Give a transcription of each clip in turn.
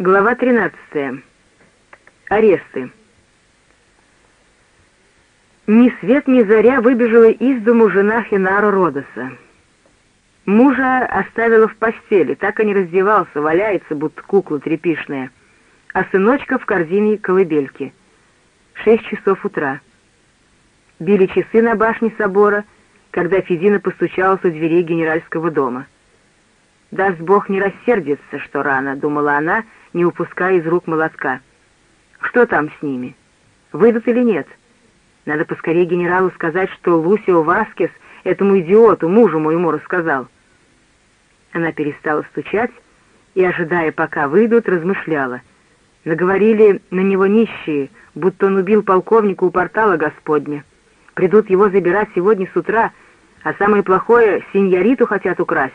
Глава 13. Аресты. Ни свет ни заря выбежала из дому жена Хинара Родоса. Мужа оставила в постели, так и не раздевался, валяется, будто кукла тряпишная, а сыночка в корзине колыбельки. Шесть часов утра. Били часы на башне собора, когда Федина постучалась у дверей генеральского дома. «Даст Бог не рассердится, что рано», — думала она, — не упуская из рук молотка. «Что там с ними? Выйдут или нет? Надо поскорее генералу сказать, что Лусио Васкес этому идиоту, мужу моему, рассказал». Она перестала стучать и, ожидая, пока выйдут, размышляла. Наговорили на него нищие, будто он убил полковника у портала Господня. Придут его забирать сегодня с утра, а самое плохое — синьориту хотят украсть.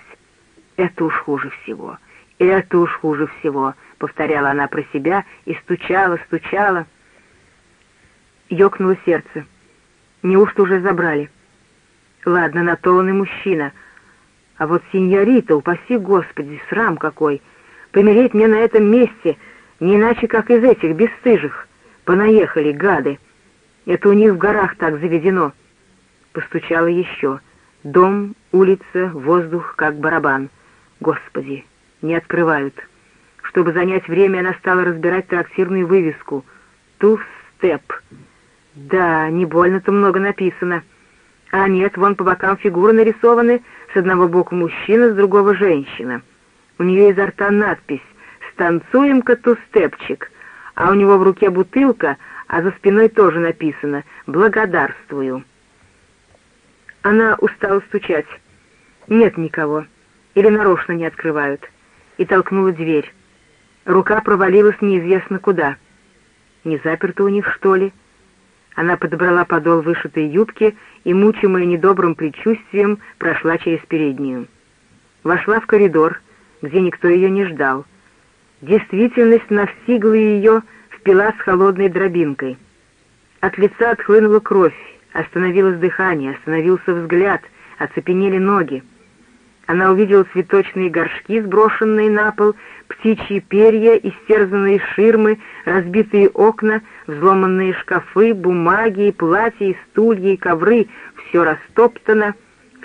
Это уж хуже всего. Это уж хуже всего. — повторяла она про себя и стучала, стучала. Ёкнуло сердце. Неужто уже забрали? Ладно, на то он и мужчина. А вот сеньорита, упаси Господи, срам какой! Помереть мне на этом месте, не иначе, как из этих бесстыжих. Понаехали, гады. Это у них в горах так заведено. Постучала еще. Дом, улица, воздух, как барабан. Господи, не открывают. Чтобы занять время, она стала разбирать трактирную вывеску «Ту степ». Да, не больно-то много написано. А нет, вон по бокам фигуры нарисованы, с одного боку мужчина, с другого женщина. У нее изо рта надпись «Станцуем-ка тустепчик», а у него в руке бутылка, а за спиной тоже написано «Благодарствую». Она устала стучать. Нет никого. Или нарочно не открывают. И толкнула дверь. Рука провалилась неизвестно куда. Не заперто у них, что ли? Она подобрала подол вышитой юбки и, мучимая недобрым предчувствием, прошла через переднюю. Вошла в коридор, где никто ее не ждал. Действительность настигла ее, впила с холодной дробинкой. От лица отхлынула кровь, остановилось дыхание, остановился взгляд, оцепенели ноги. Она увидела цветочные горшки, сброшенные на пол, птичьи перья, истерзанные ширмы, разбитые окна, взломанные шкафы, бумаги, платья, и стулья и ковры. Все растоптано,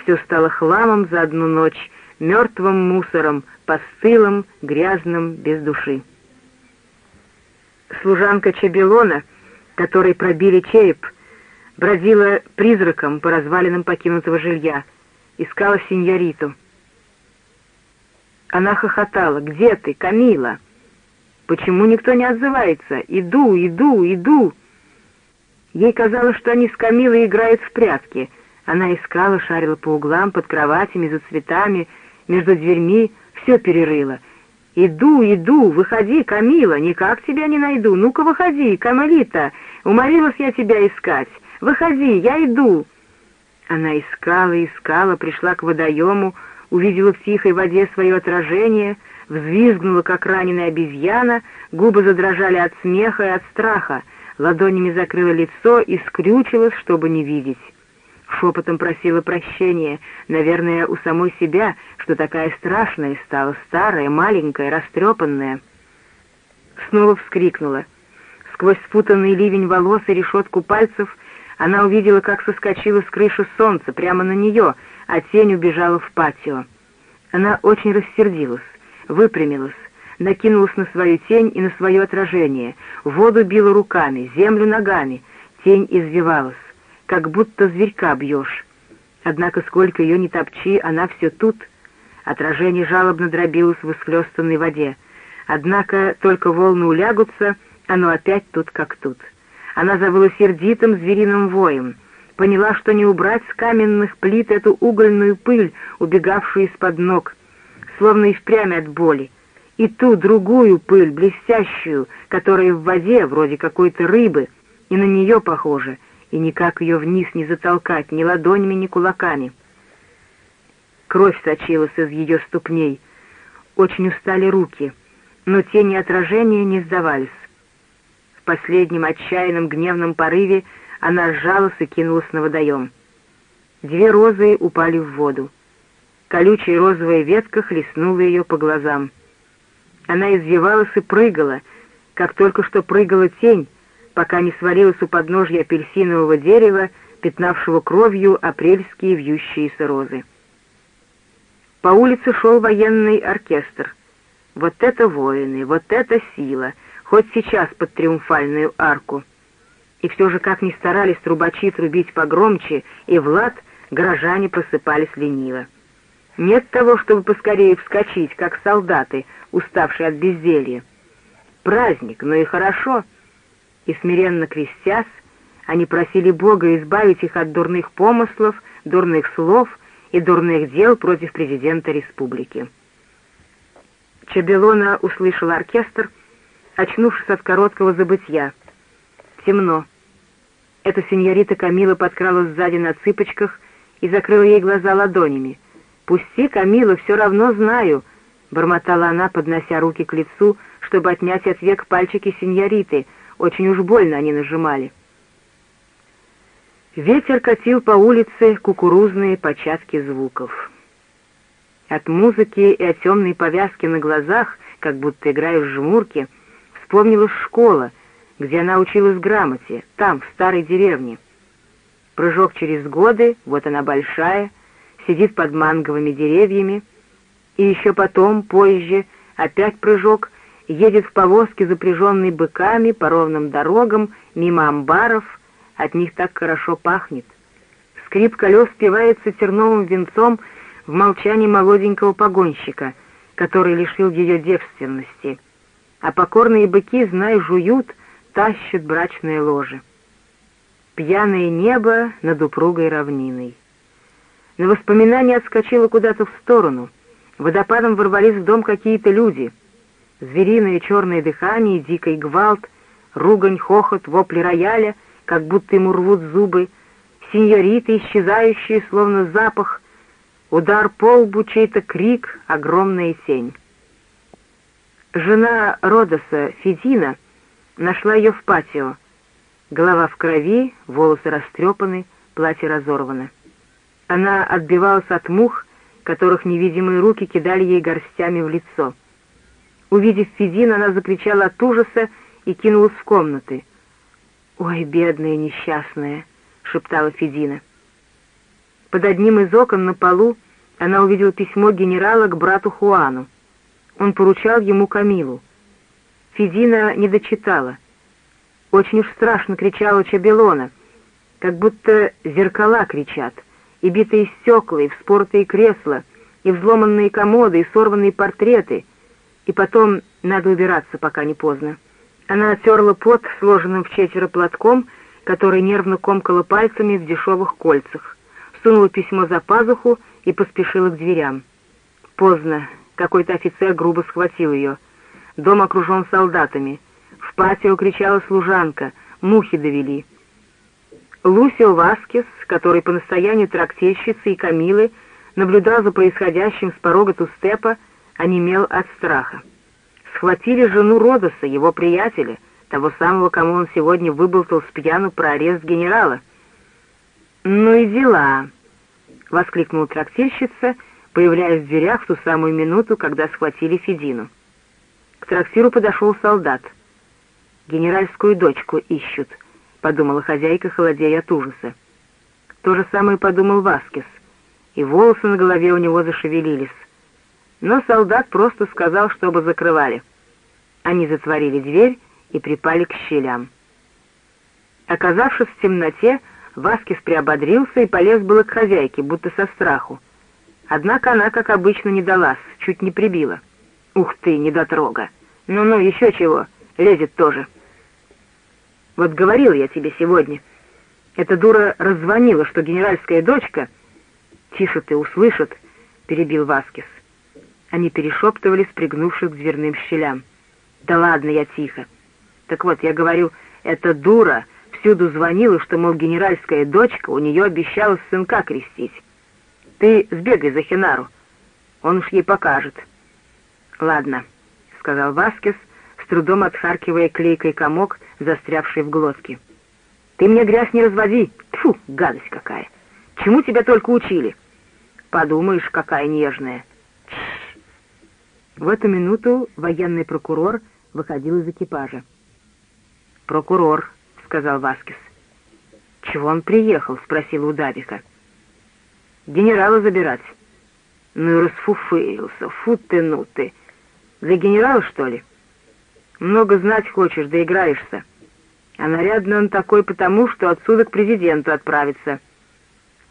все стало хламом за одну ночь, мертвым мусором, постылым, грязным, без души. Служанка Чабелона, которой пробили череп, бродила призраком по развалинам покинутого жилья, искала сеньориту — она хохотала. «Где ты, Камила?» «Почему никто не отзывается? Иду, иду, иду!» Ей казалось, что они с Камилой играют в прятки. Она искала, шарила по углам, под кроватями, за цветами, между дверьми, все перерыла. «Иду, иду, выходи, Камила, никак тебя не найду. Ну-ка, выходи, Камалита, уморилась я тебя искать. Выходи, я иду!» Она искала, искала, пришла к водоему, увидела в тихой воде свое отражение, взвизгнула, как раненая обезьяна, губы задрожали от смеха и от страха, ладонями закрыла лицо и скрючилась, чтобы не видеть. Шепотом просила прощения, наверное, у самой себя, что такая страшная стала, старая, маленькая, растрепанная. Снова вскрикнула. Сквозь спутанный ливень волос и решетку пальцев она увидела, как соскочила с крыши солнца прямо на нее — а тень убежала в патио. Она очень рассердилась, выпрямилась, накинулась на свою тень и на свое отражение, воду била руками, землю ногами, тень извивалась, как будто зверька бьешь. Однако сколько ее не топчи, она все тут. Отражение жалобно дробилось в исхлестанной воде. Однако только волны улягутся, оно опять тут как тут. Она завыла сердитым звериным воем — поняла, что не убрать с каменных плит эту угольную пыль, убегавшую из-под ног, словно и впрямь от боли, и ту другую пыль, блестящую, которая в воде, вроде какой-то рыбы, и на нее похожа, и никак ее вниз не затолкать ни ладонями, ни кулаками. Кровь сочилась из ее ступней, очень устали руки, но тени отражения не сдавались. В последнем отчаянном гневном порыве она сжалась и кинулась на водоем. Две розы упали в воду. Колючая розовая ветка хлестнула ее по глазам. Она извивалась и прыгала, как только что прыгала тень, пока не свалилась у подножья апельсинового дерева, пятнавшего кровью апрельские вьющиеся розы. По улице шел военный оркестр. Вот это воины, вот это сила, хоть сейчас под триумфальную арку. И все же, как ни старались трубачи трубить погромче, и Влад, горожане просыпались лениво. Нет того, чтобы поскорее вскочить, как солдаты, уставшие от безделья. Праздник, но и хорошо. И смиренно крестясь, они просили Бога избавить их от дурных помыслов, дурных слов и дурных дел против президента республики. Чабелона услышал оркестр, очнувшись от короткого забытья. Темно. Эта сеньорита Камила подкралась сзади на цыпочках и закрыла ей глаза ладонями. «Пусти, Камила, все равно знаю», — бормотала она, поднося руки к лицу, чтобы отнять от век пальчики сеньориты. Очень уж больно они нажимали. Ветер катил по улице кукурузные початки звуков. От музыки и от темной повязки на глазах, как будто играя в жмурки, вспомнилась школа, где она училась грамоте, там, в старой деревне. Прыжок через годы, вот она большая, сидит под манговыми деревьями, и еще потом, позже, опять прыжок, едет в повозке, запряженной быками, по ровным дорогам, мимо амбаров, от них так хорошо пахнет. Скрип колес спевается терновым венцом в молчании молоденького погонщика, который лишил ее девственности, а покорные быки, знай, жуют, тащат брачное ложе. Пьяное небо над упругой равниной. На воспоминание отскочило куда-то в сторону. Водопадом ворвались в дом какие-то люди. Звериное черное дыхание, дикий гвалт, ругань, хохот, вопли рояля, как будто ему рвут зубы, сеньориты, исчезающие, словно запах, удар по лбу, чей-то крик, огромная тень. Жена Родоса, Федина, нашла ее в патио. Голова в крови, волосы растрепаны, платье разорвано. Она отбивалась от мух, которых невидимые руки кидали ей горстями в лицо. Увидев Федин, она закричала от ужаса и кинулась в комнаты. «Ой, бедная несчастная!» — шептала Федина. Под одним из окон на полу она увидела письмо генерала к брату Хуану. Он поручал ему Камилу. Федина не дочитала. Очень уж страшно кричала Чабелона, как будто зеркала кричат — и битые стекла, и вспоротые кресла, и взломанные комоды, и сорванные портреты. И потом надо убираться, пока не поздно. Она оттерла пот, сложенным в четверо платком, который нервно комкала пальцами в дешевых кольцах, сунула письмо за пазуху и поспешила к дверям. Поздно. Какой-то офицер грубо схватил ее. Дом окружен солдатами. В патио кричала служанка. Мухи довели. Лусио Васкес, который по настоянию трактирщицы и Камилы наблюдал за происходящим с порога Тустепа, онемел от страха. Схватили жену Родоса, его приятеля, того самого, кому он сегодня выболтал с пьяну про арест генерала. «Ну и дела!» — воскликнула трактирщица, появляясь в дверях в ту самую минуту, когда схватили Федину. К трактиру подошел солдат. «Генеральскую дочку ищут», подумала хозяйка, холодея от ужаса. То же самое подумал Васкис, и волосы на голове у него зашевелились. Но солдат просто сказал, чтобы закрывали. Они затворили дверь и припали к щелям. Оказавшись в темноте, Васкис приободрился и полез было к хозяйке, будто со страху. Однако она, как обычно, не далась, чуть не прибила. «Ух ты, недотрога! Ну-ну, еще чего, лезет тоже!» Вот говорил я тебе сегодня. Эта дура раззвонила, что генеральская дочка... «Тише ты, услышат», — перебил Васкис. Они перешептывались, пригнувшись к дверным щелям. «Да ладно, я тихо. Так вот, я говорю, эта дура всюду звонила, что, мол, генеральская дочка у нее обещала сынка крестить. Ты сбегай за Хинару, он уж ей покажет». «Ладно», — сказал Васкис, с трудом отхаркивая клейкой комок, застрявший в глотке. «Ты мне грязь не разводи! Тьфу, гадость какая! Чему тебя только учили?» «Подумаешь, какая нежная!» В эту минуту военный прокурор выходил из экипажа. «Прокурор», — сказал Васкис. «Чего он приехал?» — спросил Удавика. «Генерала забирать». «Ну и расфуфырился, фу ты, ну ты. Для генерала, что ли?» «Много знать хочешь, да играешься. А нарядный он такой потому, что отсюда к президенту отправится.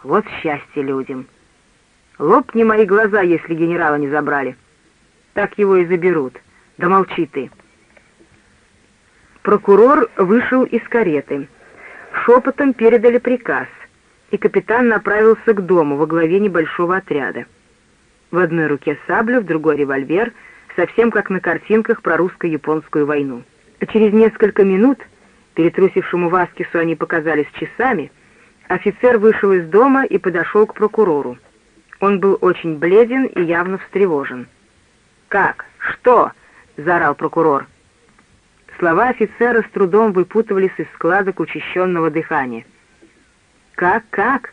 Вот счастье людям. Лопни мои глаза, если генерала не забрали. Так его и заберут. Да молчи ты». Прокурор вышел из кареты. Шепотом передали приказ, и капитан направился к дому во главе небольшого отряда. В одной руке сабля, в другой револьвер, совсем как на картинках про русско-японскую войну. Через несколько минут, перетрусившему Васкису они показались часами, офицер вышел из дома и подошел к прокурору. Он был очень бледен и явно встревожен. «Как? Что?» — заорал прокурор. Слова офицера с трудом выпутывались из складок учащенного дыхания. «Как, как?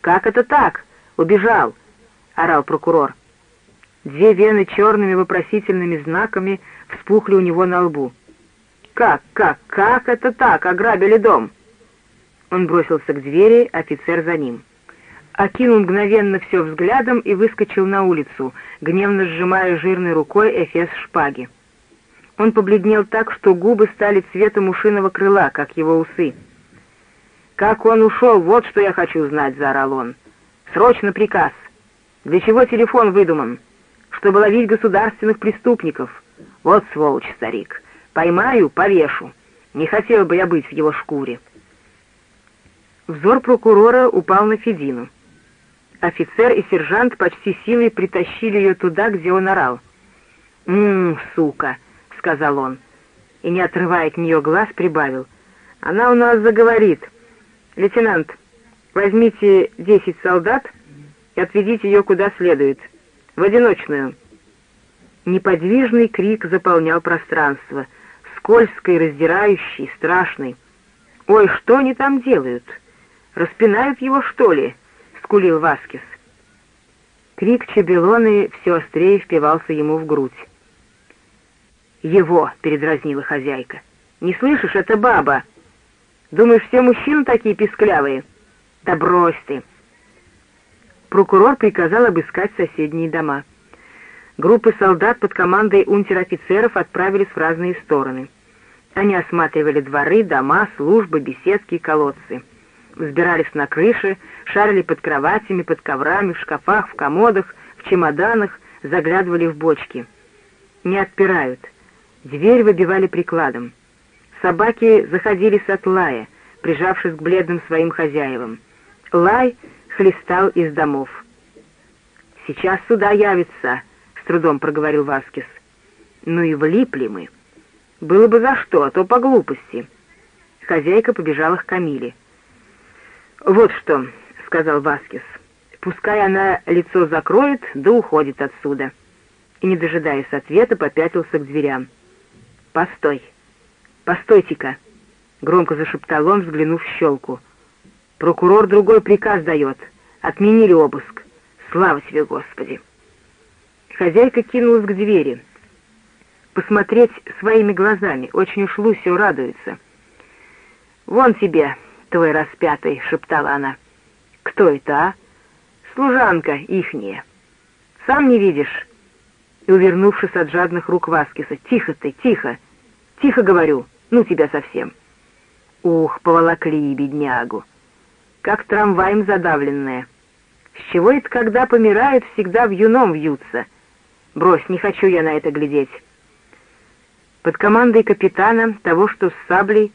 Как это так? Убежал!» — орал прокурор. Две вены черными вопросительными знаками вспухли у него на лбу. «Как, как, как это так? Ограбили дом!» Он бросился к двери, офицер за ним. Окинул мгновенно все взглядом и выскочил на улицу, гневно сжимая жирной рукой эфес шпаги. Он побледнел так, что губы стали цветом ушиного крыла, как его усы. «Как он ушел, вот что я хочу знать», — заорал он. «Срочно приказ. Для чего телефон выдуман? Чтобы ловить государственных преступников. Вот сволочь, старик. Поймаю, повешу. Не хотел бы я быть в его шкуре». Взор прокурора упал на Федину. Офицер и сержант почти силой притащили ее туда, где он орал. «Ммм, сука!» сказал он, и, не отрывая от нее глаз, прибавил. «Она у нас заговорит. Лейтенант, возьмите десять солдат и отведите ее куда следует, в одиночную». Неподвижный крик заполнял пространство, скользкий, раздирающий, страшный. «Ой, что они там делают? Распинают его, что ли?» — скулил Васкис. Крик Чебелоны все острее впивался ему в грудь. «Его!» — передразнила хозяйка. «Не слышишь, это баба! Думаешь, все мужчины такие писклявые? Да брось ты!» Прокурор приказал обыскать соседние дома. Группы солдат под командой унтер-офицеров отправились в разные стороны. Они осматривали дворы, дома, службы, беседки колодцы. Взбирались на крыши, шарили под кроватями, под коврами, в шкафах, в комодах, в чемоданах, заглядывали в бочки. Не отпирают — Дверь выбивали прикладом. Собаки заходились от лая, прижавшись к бледным своим хозяевам. Лай хлестал из домов. «Сейчас сюда явится», — с трудом проговорил Васкис. «Ну и влипли мы. Было бы за что, а то по глупости». Хозяйка побежала к Камиле. «Вот что», — сказал Васкис, — «пускай она лицо закроет, да уходит отсюда». И, не дожидаясь ответа, попятился к дверям. «Постой! Постойте-ка!» — громко зашептал он, взглянув в щелку. «Прокурор другой приказ дает. Отменили обыск. Слава тебе, Господи!» Хозяйка кинулась к двери. Посмотреть своими глазами. Очень уж Лусио радуется. «Вон тебе, твой распятый!» — шептала она. «Кто это, а? Служанка ихняя. Сам не видишь?» И, увернувшись от жадных рук Васкиса, «Тихо ты, тихо! Тихо говорю, ну тебя совсем. Ух, поволокли беднягу. Как трамваем задавленная. С чего это, когда помирают, всегда в юном вьются? Брось, не хочу я на это глядеть. Под командой капитана, того, что с саблей,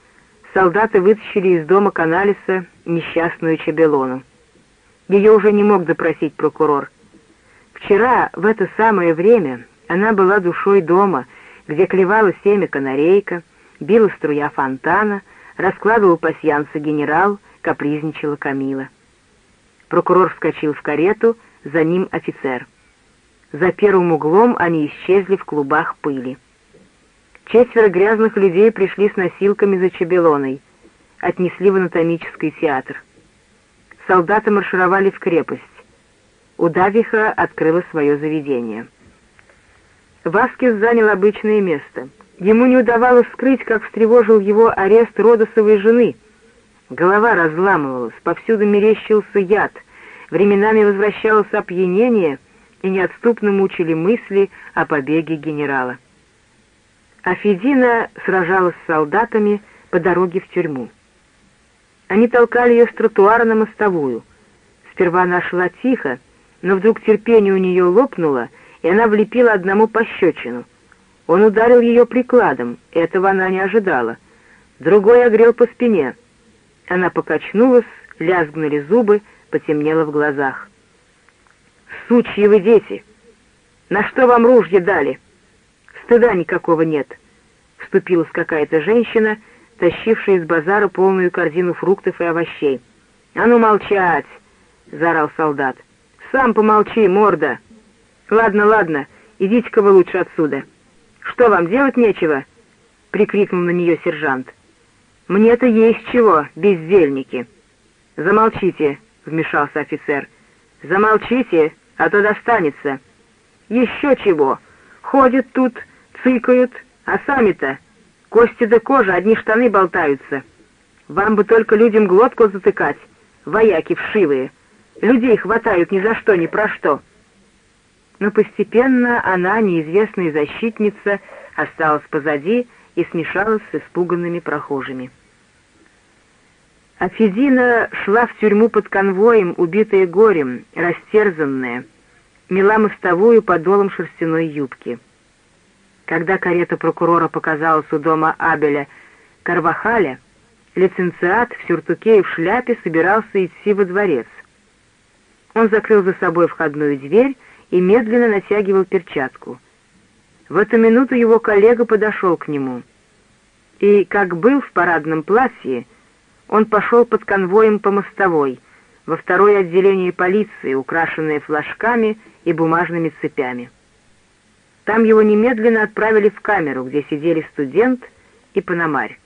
солдаты вытащили из дома Каналиса несчастную Чабелону. Ее уже не мог допросить прокурор. Вчера, в это самое время, она была душой дома — где клевала семя канарейка, била струя фонтана, раскладывал пасьянцы генерал, капризничала Камила. Прокурор вскочил в карету, за ним офицер. За первым углом они исчезли в клубах пыли. Четверо грязных людей пришли с носилками за Чебелоной, отнесли в анатомический театр. Солдаты маршировали в крепость. Удавиха открыла свое заведение. Васкис занял обычное место. Ему не удавалось скрыть, как встревожил его арест Родосовой жены. Голова разламывалась, повсюду мерещился яд, временами возвращалось опьянение, и неотступно мучили мысли о побеге генерала. Афедина сражалась с солдатами по дороге в тюрьму. Они толкали ее с тротуара на мостовую. Сперва она шла тихо, но вдруг терпение у нее лопнуло, и она влепила одному пощечину. Он ударил ее прикладом, этого она не ожидала. Другой огрел по спине. Она покачнулась, лязгнули зубы, потемнело в глазах. «Сучьи вы дети! На что вам ружья дали? Стыда никакого нет!» Вступилась какая-то женщина, тащившая из базара полную корзину фруктов и овощей. «А ну молчать!» — заорал солдат. «Сам помолчи, морда!» «Ладно, ладно, идите-ка вы лучше отсюда!» «Что вам, делать нечего?» — прикрикнул на нее сержант. «Мне-то есть чего, бездельники!» «Замолчите!» — вмешался офицер. «Замолчите, а то достанется!» «Еще чего! Ходят тут, цыкают, а сами-то кости да кожа, одни штаны болтаются. Вам бы только людям глотку затыкать, вояки вшивые. Людей хватают ни за что, ни про что!» но постепенно она, неизвестная защитница, осталась позади и смешалась с испуганными прохожими. Афедина шла в тюрьму под конвоем, убитая горем, растерзанная, мела мостовую подолом шерстяной юбки. Когда карета прокурора показалась у дома Абеля Карвахаля, лиценциат в сюртуке и в шляпе собирался идти во дворец. Он закрыл за собой входную дверь и медленно натягивал перчатку. В эту минуту его коллега подошел к нему. И, как был в парадном платье, он пошел под конвоем по мостовой, во второе отделение полиции, украшенное флажками и бумажными цепями. Там его немедленно отправили в камеру, где сидели студент и пономарь.